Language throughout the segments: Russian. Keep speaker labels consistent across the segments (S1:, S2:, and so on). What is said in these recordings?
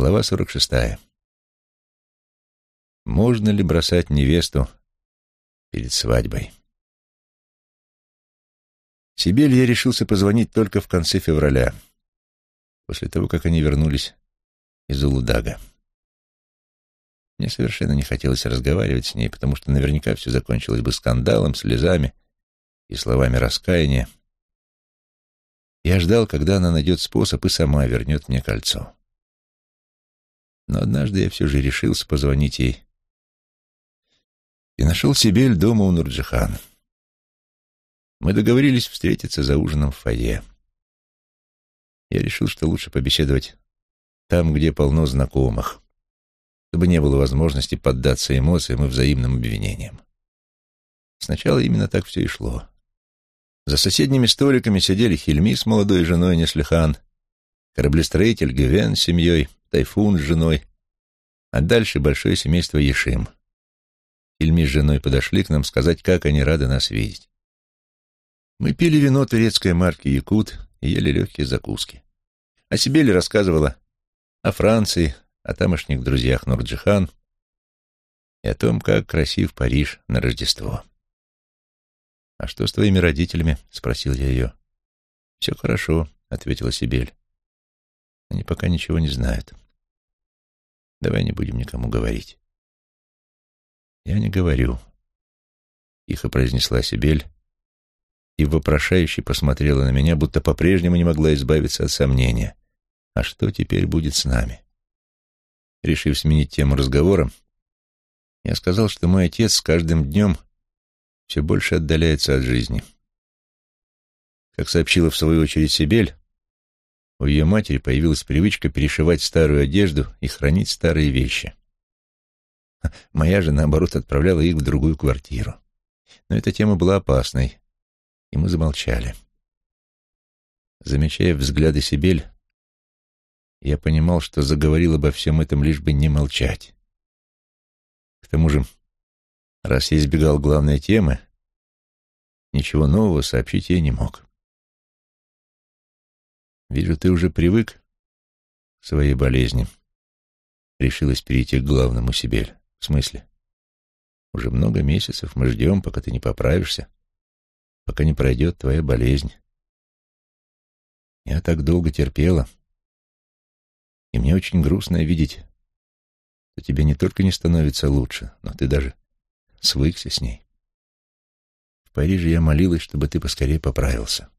S1: Глава 46. Можно ли бросать невесту перед свадьбой? Сибель я решился позвонить только в конце февраля, после того, как они вернулись из Улудага. Мне совершенно не хотелось разговаривать с ней, потому что наверняка все закончилось бы скандалом, слезами и словами раскаяния. Я ждал, когда она найдет способ и сама вернет мне кольцо. Но однажды я все же решился позвонить ей и нашел Сибель дома у Нурджихан. Мы договорились встретиться за ужином в фойе. Я решил, что лучше побеседовать там, где полно знакомых, чтобы не было возможности поддаться эмоциям и взаимным обвинениям. Сначала именно так все и шло. За соседними столиками сидели Хельми с молодой женой Неслихан, кораблестроитель Гювен с семьей, Тайфун с женой, а дальше большое семейство Ешим. Ильми с женой подошли к нам сказать, как они рады нас видеть. Мы пили вино турецкой марки «Якут» и ели легкие закуски. А Сибель рассказывала о Франции, о тамошних друзьях Нурджихан и о том, как красив Париж на Рождество. «А что с твоими родителями?» — спросил я ее. «Все хорошо», — ответила Сибель. «Они пока ничего не знают. Давай не будем никому говорить. Я не говорю, тихо произнесла Сибель и вопрошающе посмотрела на меня, будто по-прежнему не могла избавиться от сомнения. А что теперь будет с нами? Решив сменить тему разговора, я сказал, что мой отец с каждым днем все больше отдаляется от жизни. Как сообщила в свою очередь Сибель, у ее матери появилась привычка перешивать старую одежду и хранить старые вещи. Моя же, наоборот, отправляла их в другую квартиру. Но эта тема была опасной, и мы замолчали. Замечая взгляды Сибель, я понимал, что заговорил обо всем этом, лишь бы не молчать. К тому же, раз я избегал главной темы, ничего нового сообщить я не мог. Вижу, ты уже привык к своей болезни. Решилась перейти к главному Сибель. В смысле? Уже много месяцев мы ждем, пока ты не поправишься, пока не пройдет твоя болезнь. Я так долго терпела, и мне очень грустно видеть, что тебе не только не становится лучше, но ты даже свыкся с ней. В Париже я молилась, чтобы ты поскорее поправился.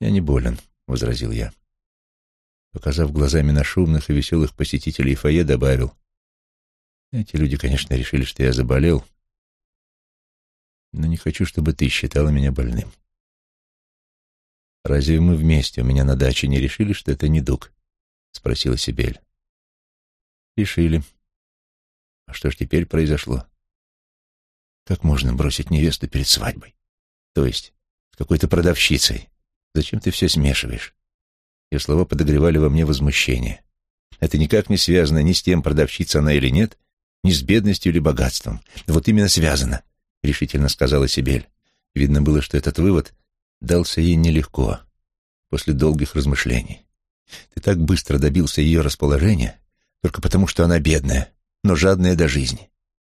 S1: Я не болен, — возразил я. Показав глазами на шумных и веселых посетителей фойе, добавил. Эти люди, конечно, решили, что я заболел, но не хочу, чтобы ты считала меня больным. «Разве мы вместе у меня на даче не решили, что это недуг?» — спросила Сибель. «Решили. А что ж теперь произошло? Как можно бросить невесту перед свадьбой? То есть с какой-то продавщицей, Зачем ты все смешиваешь?» Ее слова подогревали во мне возмущение. Это никак не связано ни с тем, продавщица она или нет, ни с бедностью или богатством. Вот именно связано, — решительно сказала Сибель. Видно было, что этот вывод дался ей нелегко, после долгих размышлений. Ты так быстро добился ее расположения, только потому, что она бедная, но жадная до жизни.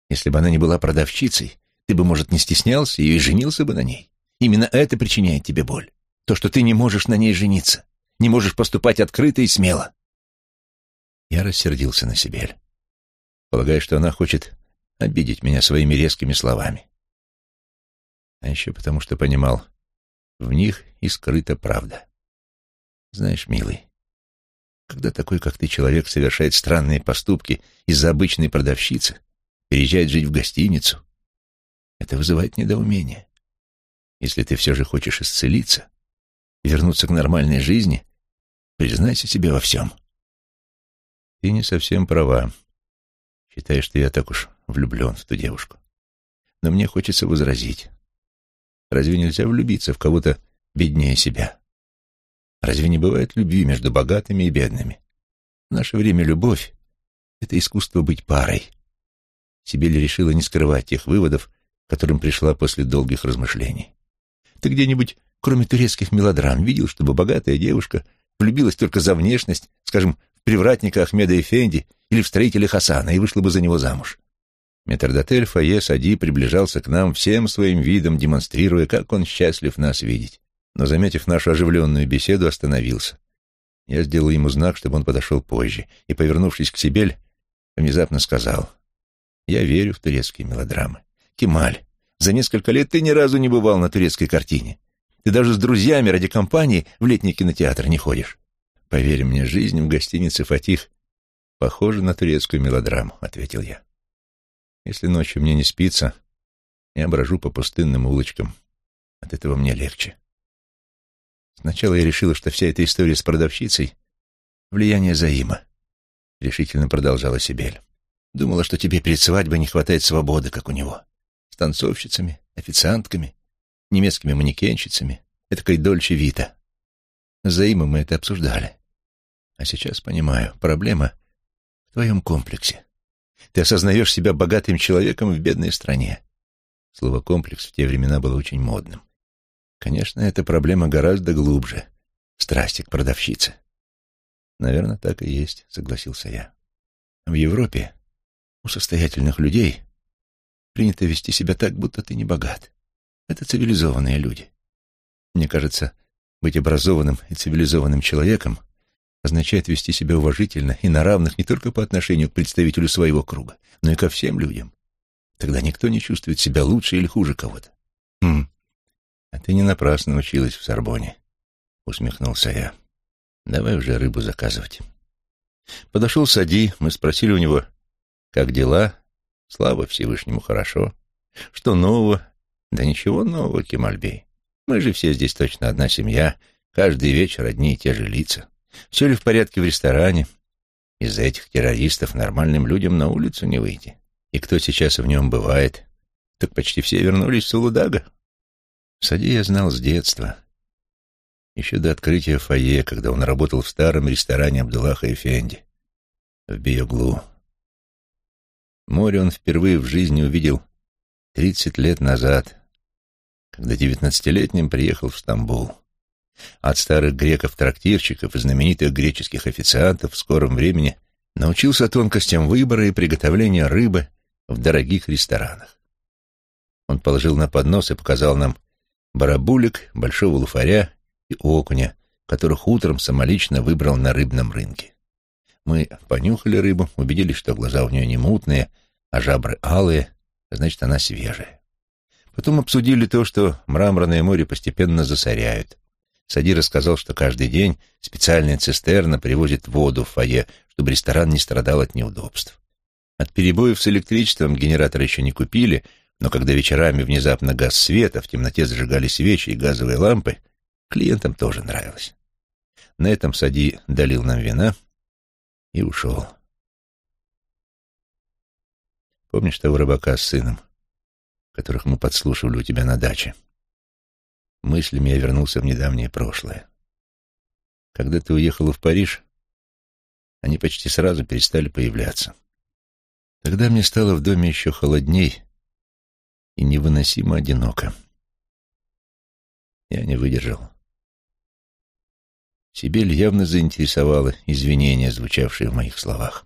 S1: Если бы она не была продавщицей, ты бы, может, не стеснялся и женился бы на ней. Именно это причиняет тебе боль. То, что ты не можешь на ней жениться, не можешь поступать открыто и смело. Я рассердился на Сибель, полагая, что она хочет обидеть меня своими резкими словами. А еще потому, что понимал, в них и скрыта правда. Знаешь, милый, когда такой, как ты, человек совершает странные поступки из-за обычной продавщицы, переезжает жить в гостиницу, это вызывает недоумение. Если ты все же хочешь исцелиться, вернуться к нормальной жизни, признайся себе во всем. Ты не совсем права. Считаешь, что я так уж влюблен в ту девушку. Но мне хочется возразить. Разве нельзя влюбиться в кого-то беднее себя? Разве не бывает любви между богатыми и бедными? В наше время любовь — это искусство быть парой. Сибель решила не скрывать тех выводов, к которым пришла после долгих размышлений. Ты где-нибудь кроме турецких мелодрам, видел, чтобы богатая девушка влюбилась только за внешность, скажем, в привратника Ахмеда Эфенди или в строителе Хасана и вышла бы за него замуж. Метрдотель Фае Сади приближался к нам всем своим видом, демонстрируя, как он счастлив нас видеть. Но, заметив нашу оживленную беседу, остановился. Я сделал ему знак, чтобы он подошел позже, и, повернувшись к Сибель, внезапно сказал, «Я верю в турецкие мелодрамы. Кемаль, за несколько лет ты ни разу не бывал на турецкой картине. Ты даже с друзьями ради компании в летний кинотеатр не ходишь. Поверь мне, жизнь в гостинице «Фатих» похожа на турецкую мелодраму», — ответил я. Если ночью мне не спится, я брожу по пустынным улочкам. От этого мне легче. Сначала я решила, что вся эта история с продавщицей — влияние Заима. Решительно продолжала Сибель. Думала, что тебе перед свадьбой не хватает свободы, как у него. С танцовщицами, официантками, немецкими манекенщицами, этакой дольче Вита. С мы это обсуждали. А сейчас понимаю, проблема в твоем комплексе. Ты осознаешь себя богатым человеком в бедной стране. Слово «комплекс» в те времена было очень модным. Конечно, эта проблема гораздо глубже страсти к продавщице. Наверное, так и есть, согласился я. В Европе у состоятельных людей принято вести себя так, будто ты не богат. Это цивилизованные люди. Мне кажется, быть образованным и цивилизованным человеком означает вести себя уважительно и на равных не только по отношению к представителю своего круга, но и ко всем людям. Тогда никто не чувствует себя лучше или хуже кого-то. «Хм, а ты не напрасно училась в Сорбоне», — усмехнулся я. «Давай уже рыбу заказывать». Подошел Сади, мы спросили у него, как дела. Слава Всевышнему, хорошо. Что нового? Да ничего нового, Кемальбей. Мы же все здесь точно одна семья, каждый вечер одни и те же лица. Все ли в порядке в ресторане? Из-за этих террористов нормальным людям на улицу не выйти. И кто сейчас в нем бывает? Так почти все вернулись в Сулудага. Сади я знал с детства. Еще до открытия фойе, когда он работал в старом ресторане Абдуллаха Эфенди в Биоглу. Море он впервые в жизни увидел тридцать лет назад, когда девятнадцатилетним приехал в Стамбул. От старых греков-трактирщиков и знаменитых греческих официантов в скором времени научился тонкостям выбора и приготовления рыбы в дорогих ресторанах. Он положил на поднос и показал нам барабулик, большого луфаря и окуня, которых утром самолично выбрал на рыбном рынке. Мы понюхали рыбу, убедились, что глаза у нее не мутные, а жабры алые, значит, она свежая. Потом обсудили то, что мраморное море постепенно засоряют, Сади рассказал, что каждый день специальная цистерна привозит воду в фойе, чтобы ресторан не страдал от неудобств. От перебоев с электричеством генератор еще не купили, но когда вечерами внезапно газ света, в темноте зажигались свечи и газовые лампы, клиентам тоже нравилось. На этом Сади долил нам вина и ушел. Помнишь того рыбака с сыном, которых мы подслушивали у тебя на даче? Мыслями я вернулся в недавнее прошлое. Когда ты уехала в Париж, они почти сразу перестали появляться. Тогда мне стало в доме еще холодней и невыносимо одиноко. Я не выдержал. Сибель явно заинтересовало извинения, звучавшие в моих словах.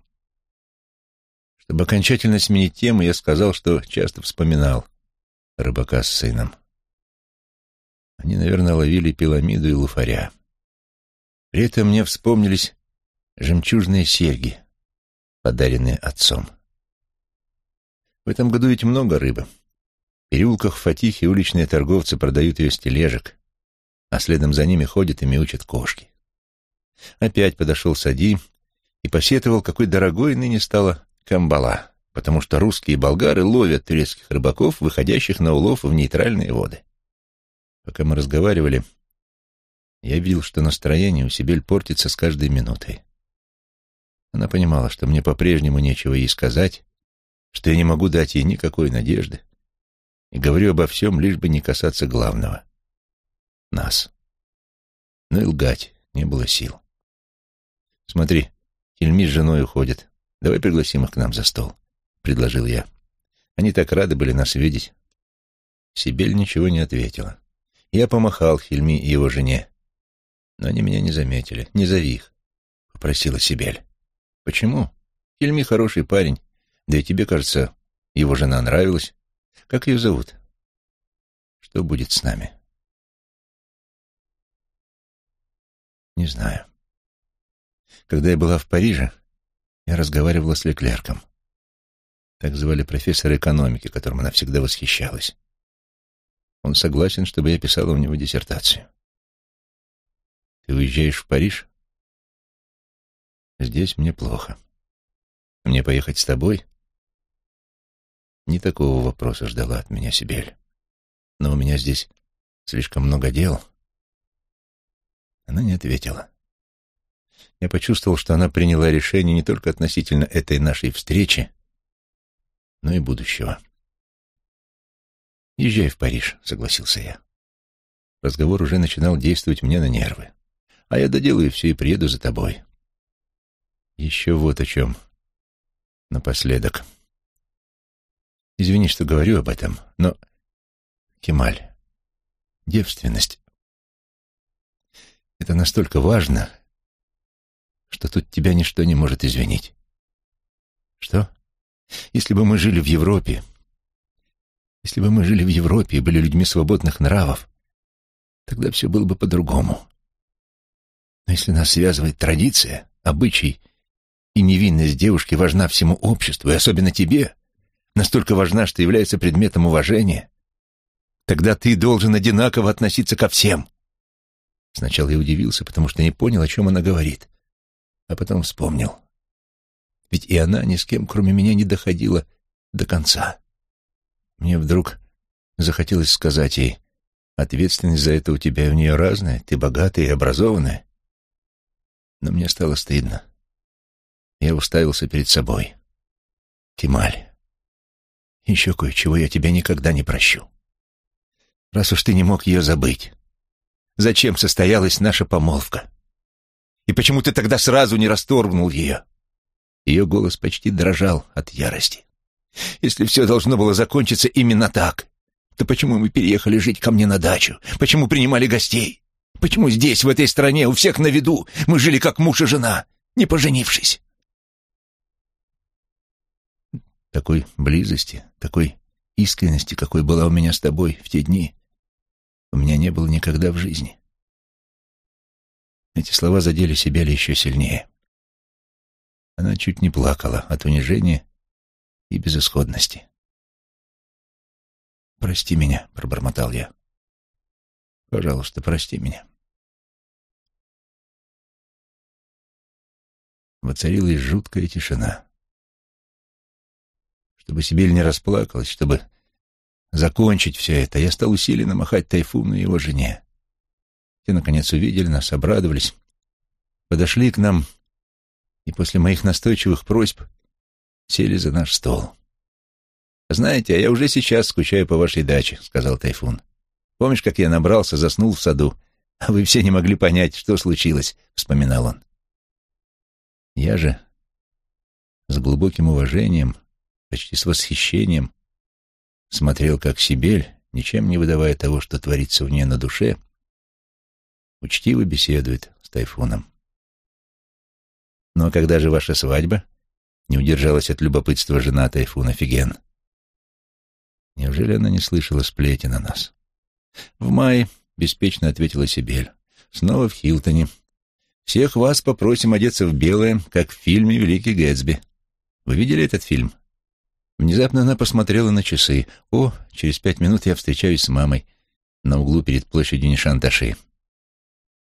S1: Чтобы окончательно сменить тему, я сказал, что часто вспоминал рыбака с сыном. Они, наверное, ловили пиламиду и луфаря. При этом мне вспомнились жемчужные серьги, подаренные отцом. В этом году ведь много рыбы. В переулках в Фатихе уличные торговцы продают ее с тележек, а следом за ними ходят и мяучат кошки. Опять подошел Сади и посетовал, какой дорогой ныне стала камбала, потому что русские и болгары ловят турецких рыбаков, выходящих на улов в нейтральные воды. Пока мы разговаривали, я видел, что настроение у Сибель портится с каждой минутой. Она понимала, что мне по-прежнему нечего ей сказать, что я не могу дать ей никакой надежды, и говорю обо всем, лишь бы не касаться главного — нас. Но и лгать не было сил. «Смотри, Хельми с женой уходят. Давай пригласим их к нам за стол», — предложил я. Они так рады были нас видеть. Сибель ничего не ответила. Я помахал Хельми и его жене. Но они меня не заметили. «Не зови их», — попросила Сибель. Почему? Хельми хороший парень. Да и тебе, кажется, его жена нравилась. Как ее зовут? Что будет с нами? Не знаю. Когда я была в Париже, я разговаривала с Леклерком. Так звали профессора экономики, которым она всегда восхищалась. Он согласен, чтобы я писала у него диссертацию. Ты уезжаешь в Париж? Здесь мне плохо. Мне поехать с тобой? Не такого вопроса ждала от меня Сибель. Но у меня здесь слишком много дел. Она не ответила. Я почувствовал, что она приняла решение не только относительно этой нашей встречи, но и будущего. «Езжай в Париж», — согласился я. Разговор уже начинал действовать мне на нервы. «А я доделаю все и приеду за тобой». Еще вот о чем. Напоследок. Извини, что говорю об этом, но... Кемаль, девственность — это настолько важно, что тут тебя ничто не может извинить. Что? Если бы мы жили в Европе, если бы мы жили в Европе и были людьми свободных нравов, тогда все было бы по-другому. Но если нас связывает традиция, обычай и невинность девушки важна всему обществу, и особенно тебе, настолько важна, что является предметом уважения, тогда ты должен одинаково относиться ко всем. Сначала я удивился, потому что не понял, о чем она говорит, а потом вспомнил. Ведь и она ни с кем, кроме меня, не доходила до конца. Мне вдруг захотелось сказать ей, ответственность за это у тебя и у нее разная, ты богатая и образованная. Но мне стало стыдно. Я уставился перед собой. Кемаль, еще кое-чего я тебя никогда не прощу. Раз уж ты не мог ее забыть, зачем состоялась наша помолвка? И почему ты тогда сразу не расторгнул ее? Ее голос почти дрожал от ярости. Если все должно было закончиться именно так, то почему мы переехали жить ко мне на дачу? Почему принимали гостей? Почему здесь, в этой стране, у всех на виду, мы жили как муж и жена, не поженившись? Такой близости, такой искренности, какой была у меня с тобой в те дни, у меня не было никогда в жизни. Эти слова задели себя еще сильнее. Она чуть не плакала от унижения и безысходности. «Прости меня», — пробормотал я. «Пожалуйста, прости меня». Воцарилась жуткая тишина. Чтобы Сибель не расплакалась, чтобы закончить все это, я стал усиленно махать Тайфуну и его жене. Те, наконец, увидели нас, обрадовались, подошли к нам и после моих настойчивых просьб сели за наш стол. «Знаете, а я уже сейчас скучаю по вашей даче», — сказал Тайфун. «Помнишь, как я набрался, заснул в саду, а вы все не могли понять, что случилось?» — вспоминал он. Я же с глубоким уважением, почти с восхищением, смотрел, как Сибель, ничем не выдавая того, что творится у нее на душе, учтиво беседует с Тайфуном. «Ну а когда же ваша свадьба?» Не удержалась от любопытства жена Тайфуна Фиген. Неужели она не слышала сплетен о нас? В мае, беспечно ответила Сибель. Снова в Хилтоне. Всех вас попросим одеться в белое, как в фильме «Великий Гэтсби». Вы видели этот фильм? Внезапно она посмотрела на часы. О, через пять минут я встречаюсь с мамой на углу перед площадью Нишанташи.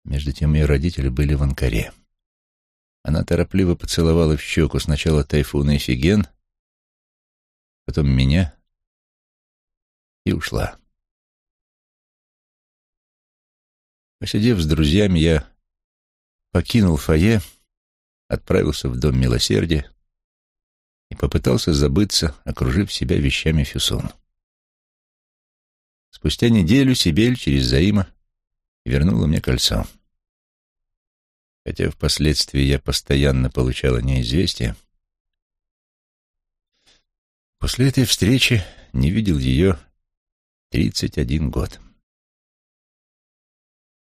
S1: Между тем ее родители были в Анкаре. Она торопливо поцеловала в щеку сначала Тайфуна Фиген, потом меня и ушла. Посидев с друзьями, я покинул фойе, отправился в Дом Милосердия и попытался забыться, окружив себя вещами Фюсон. Спустя неделю Сибель через Заима вернула мне кольцо хотя впоследствии я постоянно получала неизвестие. После этой встречи не видел ее тридцать один год.